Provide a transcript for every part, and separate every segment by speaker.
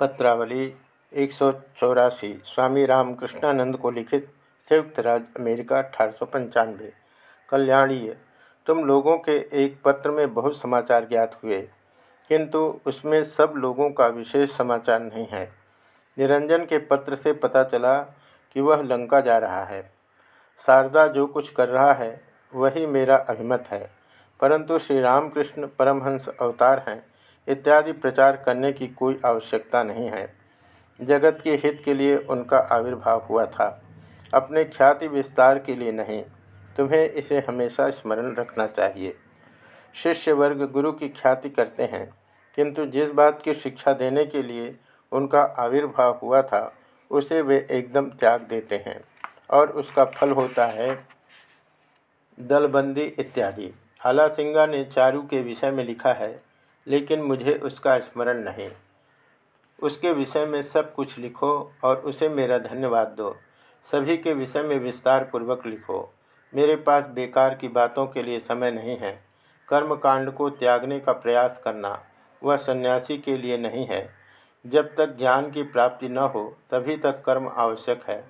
Speaker 1: पत्रावली एक सौ चौरासी, स्वामी रामकृष्णानंद को लिखित संयुक्त राज्य अमेरिका अठारह सौ पंचानवे। कल्याणीय, तुम लोगों के एक पत्र में बहुत समाचार ज्ञात हुए, किंतु उसमें सब लोगों का विशेष समाचार नहीं है। निरंजन के पत्र से पता चला कि वह लंका जा रहा है। शारदा जो कुछ कर रहा है, वही मेरा अभिमत है, परंतु श्री रामकृष्ण परमहंस अवतार हैं। इत्यादि प्रचार करने की कोई आवश्यकता नहीं है। जगत के हित के लिए उनका आविर्भाव हुआ था। अपने ख्याति विस्तार के लिए नहीं, तुम्हें इसे हमेशा स्मरण रखना चाहिए। शिष्य वर्ग गुरु की ख्याति करते हैं, किंतु जिस बात की शिक्षा देने के लिए उनका आविर्भाव हुआ था, उसे वे एकदम त्याग देते हैं और उसका फल होता है दलबंदी इत्यादि। आला सिंगा ने चारू के विषय में लिखा है लेकिन मुझे उसका स्मरण नहीं। उसके विषय में सब कुछ लिखो और उसे मेरा धन्यवाद दो। सभी के विषय में विस्तार पूर्वक लिखो। मेरे पास बेकार की बातों के लिए समय नहीं है। कर्म कांड को त्यागने का प्रयास करना वह सन्यासी के लिए नहीं है। जब तक ज्ञान की प्राप्ति न हो, तभी तक कर्म आवश्यक है।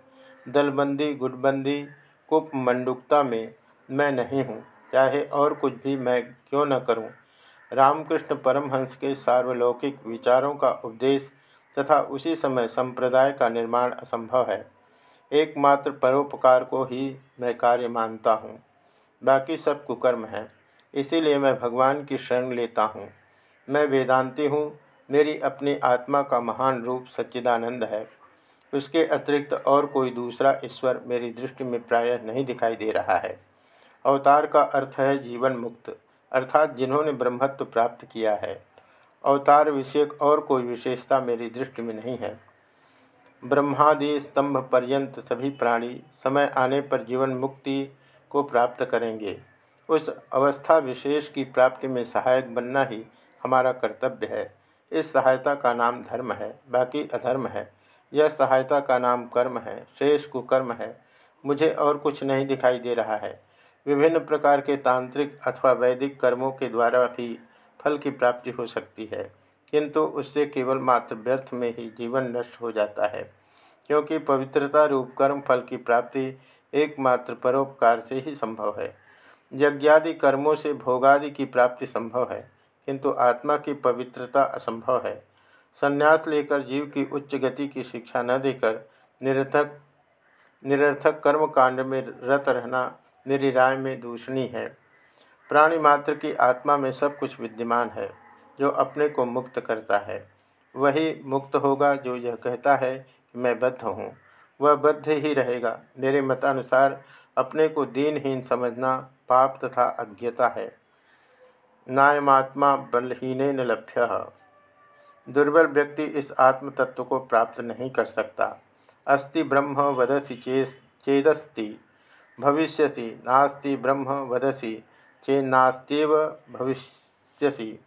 Speaker 1: दलबंदी, गुटबंदी कुप मंडुकता में मैं नहीं हूँ। चाहे और कुछ भी मैं क्यों न करूँ रामकृष्ण परमहंस के सार्वलौकिक विचारों का उपदेश तथा उसी समय संप्रदाय का निर्माण असंभव है। एकमात्र परोपकार को ही मैं कार्य मानता हूँ। बाकी सब कुकर्म है। इसीलिए मैं भगवान की शरण लेता हूँ। मैं वेदांती हूँ। मेरी अपनी आत्मा का महान रूप सच्चिदानंद है। उसके अतिरिक्त और कोई दूसरा ईश्वर मेरी दृष्टि में प्रायः नहीं दिखाई दे रहा है। अवतार का अर्थ है जीवन मुक्त। अर्थात जिन्होंने ब्रह्मत्व प्राप्त किया है। अवतार विषयक और कोई विशेषता मेरी दृष्टि में नहीं है। ब्रह्मादि स्तंभ पर्यंत सभी प्राणी समय आने पर जीवन मुक्ति को प्राप्त करेंगे। उस अवस्था विशेष की प्राप्ति में सहायक बनना ही हमारा कर्तव्य है। इस सहायता का नाम धर्म है, बाकी अधर्म है। यह सहायता का नाम कर्म है, शेष कुकर्म है। मुझे और कुछ नहीं दिखाई दे रहा है। विभिन्न प्रकार के तांत्रिक अथवा वैदिक कर्मों के द्वारा भी फल की प्राप्ति हो सकती है, किंतु उससे केवल मात्र व्यर्थ में ही जीवन नष्ट हो जाता है, क्योंकि पवित्रता रूप कर्म फल की प्राप्ति एकमात्र परोपकार से ही संभव है। यज्ञादि कर्मों से भोगादि की प्राप्ति संभव है, किंतु आत्मा की पवित्रता असंभव है। संन्यास लेकर जीव की उच्च गति की शिक्षा न देकर निरर्थक निरर्थक कर्म कांड में रत रहना मेरी राय में दूषणी है। प्राणी मात्र की आत्मा में सब कुछ विद्यमान है, जो अपने को मुक्त करता है। वही मुक्त होगा जो यह कहता है कि मैं बद्ध हूँ। वह बद्ध ही रहेगा। मेरे मतानुसार अपने को दीनहीन समझना पाप तथा अज्ञता है। नायमात्मा बलहीन न लभ्य। दुर्बल व्यक्ति इस आत्म तत्व को प्राप्त नहीं कर सकता। अस्ति ब्रह्म वदसी चेदस्ति। भविष्यसि, नास्ति ब्रह्म वदसी, चेन्नास्त्यव भविष्यसि।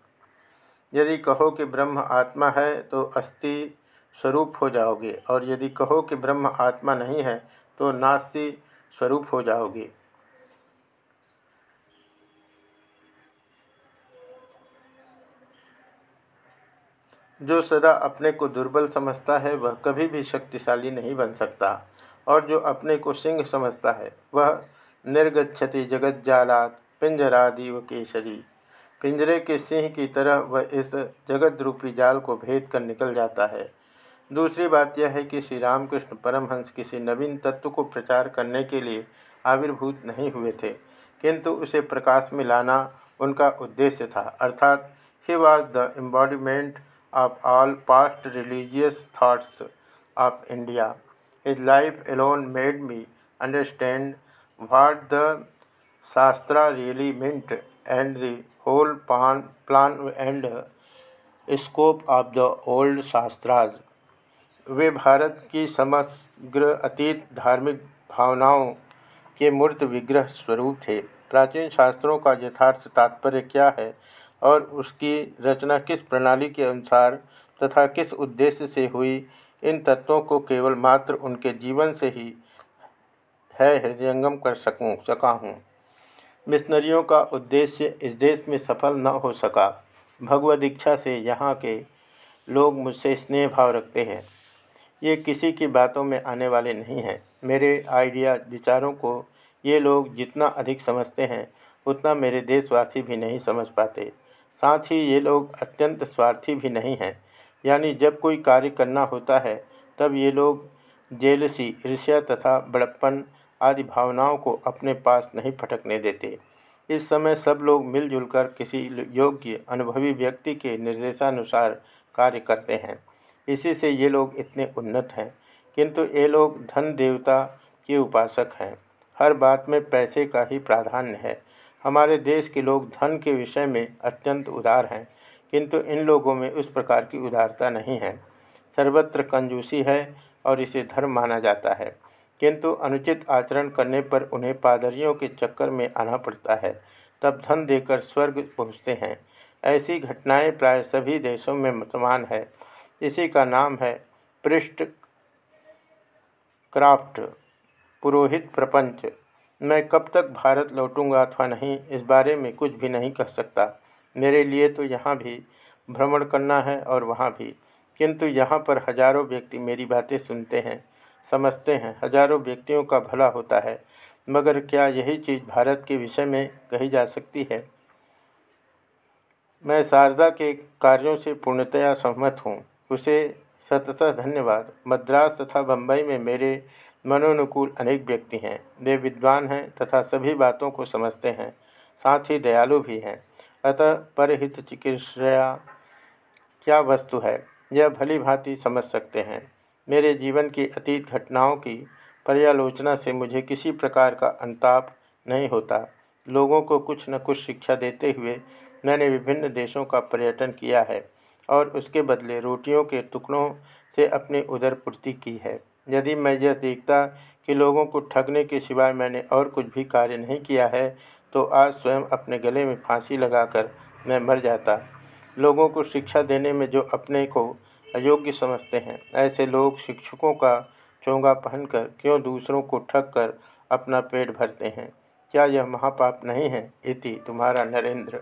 Speaker 1: यदि कहो कि ब्रह्म आत्मा है तो अस्ति स्वरूप हो जाओगे, और यदि कहो कि ब्रह्म आत्मा नहीं है तो नास्ति स्वरूप हो जाओगे। जो सदा अपने को दुर्बल समझता है, वह कभी भी शक्तिशाली नहीं बन सकता। और जो अपने को सिंह समझता है, वह निर्गछति जगत जगज्जालात पिंजरादिव केशरी। पिंजरे के सिंह की तरह वह इस जगत रूपी जाल को भेद कर निकल जाता है। दूसरी बात यह है कि श्री रामकृष्ण परमहंस किसी नवीन तत्व को प्रचार करने के लिए आविर्भूत नहीं हुए थे, किंतु उसे प्रकाश में लाना उनका उद्देश्य था। अर्थात he was the embodiment of all past religious thoughts of India His life alone made me understand what the Shastra really meant and the whole plan, plan and scope of the old Shastras. वे भारत की समग्र अतीत धार्मिक भावनाओं के मूर्त विग्रह स्वरूप थे प्राचीन शास्त्रों का यथार्थ तात्पर्य क्या है और उसकी रचना किस प्रणाली के अनुसार तथा किस उद्देश्य से हुई इन तत्वों को केवल मात्र उनके जीवन से ही है हृदयंगम कर सकूँ, सका हूँ। मिशनरियों का उद्देश्य इस देश में सफल न हो सका। भगवद इच्छा से यहाँ के लोग मुझसे स्नेह भाव रखते हैं। ये किसी की बातों में आने वाले नहीं हैं। मेरे आइडिया, विचारों को ये लोग जितना अधिक समझते हैं, उतना मेरे देशवासी भी नहीं समझ पाते। साथ ही ये लोग अत्यंत स्वार्थी भी नहीं हैं। यानी जब कोई कार्य करना होता है, तब ये लोग जेलसी ईर्ष्या तथा बड़प्पन आदि भावनाओं को अपने पास नहीं फटकने देते। इस समय सब लोग मिलजुल कर किसी योग्य, अनुभवी व्यक्ति के निर्देशानुसार कार्य करते हैं। इसी से ये लोग इतने उन्नत हैं। किंतु ये लोग धन देवता के उपासक हैं। हर बात में पैसे का ही प्राधान्य है। हमारे देश के लोग धन के विषय में अत्यंत उदार हैं। किंतु इन लोगों में उस प्रकार की उदारता नहीं है। सर्वत्र कंजूसी है और इसे धर्म माना जाता है। किंतु अनुचित आचरण करने पर उन्हें पादरियों के चक्कर में आना पड़ता है। तब धन देकर स्वर्ग पहुँचते हैं। ऐसी घटनाएँ प्राय सभी देशों में समान है। इसी का नाम है पृष्ठ क्राफ्ट, पुरोहित प्रपंच। मैं कब तक भारत लौटूँगा अथवा नहीं, इस बारे में कुछ भी नहीं कह सकता। मेरे लिए तो यहाँ भी भ्रमण करना है और वहाँ भी। किंतु यहाँ पर हज़ारों व्यक्ति मेरी बातें सुनते हैं, समझते हैं, हज़ारों व्यक्तियों का भला होता है। मगर क्या यही चीज़ भारत के विषय में कही जा सकती है? मैं शारदा के कार्यों से पूर्णतया सहमत हूँ। उसे सततः धन्यवाद। मद्रास तथा बम्बई में मेरे मनोनुकूल अनेक व्यक्ति हैं। वे विद्वान हैं तथा सभी बातों को समझते हैं। साथ ही दयालु भी हैं। अतः परहित चिकित्सा क्या वस्तु है? यह भली भांति समझ सकते हैं। मेरे जीवन की अतीत घटनाओं की पर्यालोचना से मुझे किसी प्रकार का अंताप नहीं होता। लोगों को कुछ न कुछ शिक्षा देते हुए मैंने विभिन्न देशों का पर्यटन किया है और उसके बदले रोटियों के टुकड़ों से अपनी उदर पूर्ति की है। यदि मैं यह देखता कि लोगों को ठगने के सिवाय मैंने और कुछ भी कार्य नहीं किया है तो आज स्वयं अपने गले में फांसी लगाकर मैं मर जाता। लोगों को शिक्षा देने में जो अपने को अयोग्य समझते हैं, ऐसे लोग शिक्षकों का चोंगा पहनकर क्यों दूसरों को ठग कर अपना पेट भरते हैं? क्या यह महापाप नहीं है? इति तुम्हारा नरेंद्र।